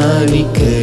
ذلك